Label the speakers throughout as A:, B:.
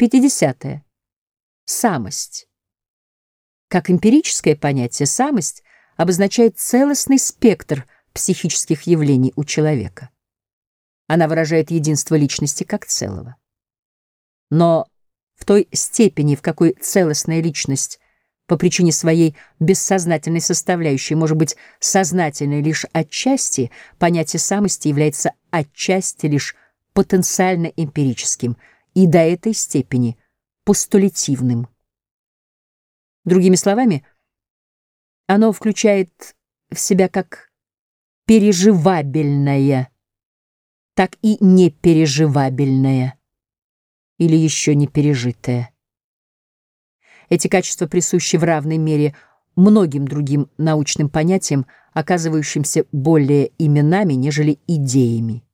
A: 50. -е. Самость. Как эмпирическое понятие, самость обозначает целостный спектр психических явлений у человека. Она выражает единство личности как целого. Но в той степени, в какой целостная личность по причине своей бессознательной составляющей может быть сознательной лишь отчасти, понятие самости является отчасти лишь потенциально эмпирическим и до этой степени постулятивным. Другими словами, оно включает в себя как переживабельное, так и непереживабельное или еще не пережитое. Эти качества присущи в равной мере многим другим научным понятиям, оказывающимся более именами, нежели идеями.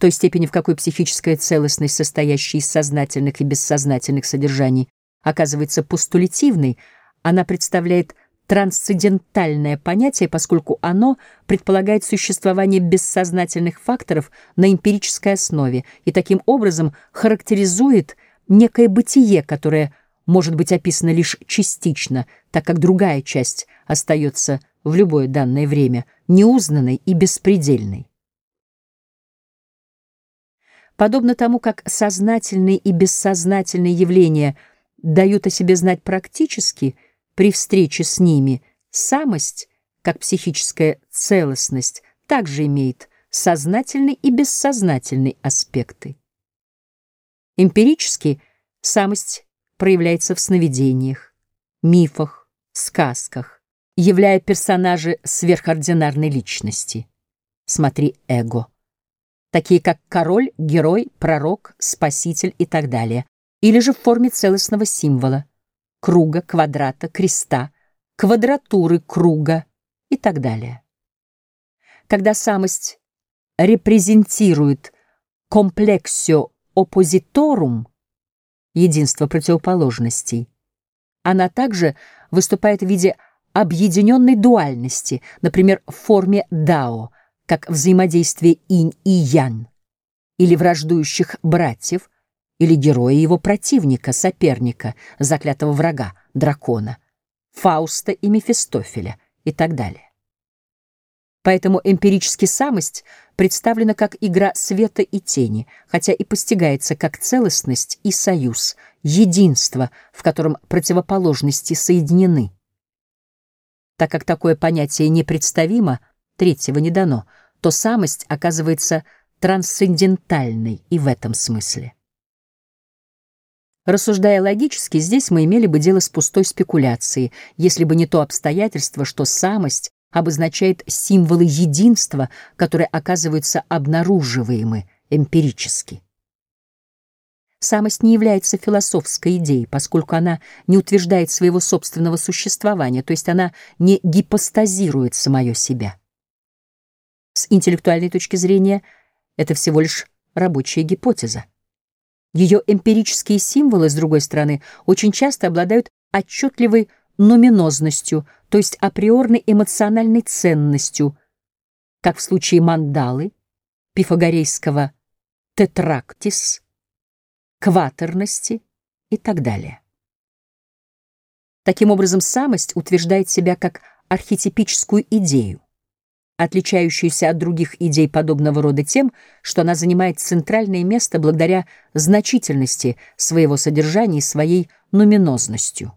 A: Той степени, в какой психическая целостность, состоящая из сознательных и бессознательных содержаний, оказывается постулятивной, она представляет трансцендентальное понятие, поскольку оно предполагает существование бессознательных факторов на эмпирической основе и таким образом характеризует некое бытие, которое может быть описано лишь частично, так как другая часть остается в любое данное время неузнанной и беспредельной. Подобно тому, как сознательные и бессознательные явления дают о себе знать практически при встрече с ними, самость, как психическая целостность, также имеет сознательный и бессознательный аспекты. Эмпирически самость проявляется в сновидениях, мифах, сказках, являя персонажи сверхординарной личности. Смотри «Эго» такие как король, герой, пророк, спаситель и так далее, или же в форме целостного символа — круга, квадрата, креста, квадратуры круга и так далее. Когда самость репрезентирует комплексио оппозиторум, единство противоположностей, она также выступает в виде объединенной дуальности, например, в форме дао — как взаимодействие инь и ян, или враждующих братьев, или героя его противника, соперника, заклятого врага, дракона, Фауста и Мефистофеля и так далее. Поэтому эмпирически самость представлена как игра света и тени, хотя и постигается как целостность и союз, единство, в котором противоположности соединены. Так как такое понятие непредставимо, третьего не дано — то самость оказывается трансцендентальной и в этом смысле. Рассуждая логически, здесь мы имели бы дело с пустой спекуляцией, если бы не то обстоятельство, что самость обозначает символы единства, которые оказываются обнаруживаемы эмпирически. Самость не является философской идеей, поскольку она не утверждает своего собственного существования, то есть она не гипостазирует самое себя. Интеллектуальной точки зрения это всего лишь рабочая гипотеза. Ее эмпирические символы, с другой стороны, очень часто обладают отчетливой нуминозностью, то есть априорной эмоциональной ценностью, как в случае мандалы, пифагорейского тетрактис, кватерности и так далее. Таким образом, самость утверждает себя как архетипическую идею отличающуюся от других идей подобного рода тем, что она занимает центральное место благодаря значительности своего содержания и своей нуминозностью.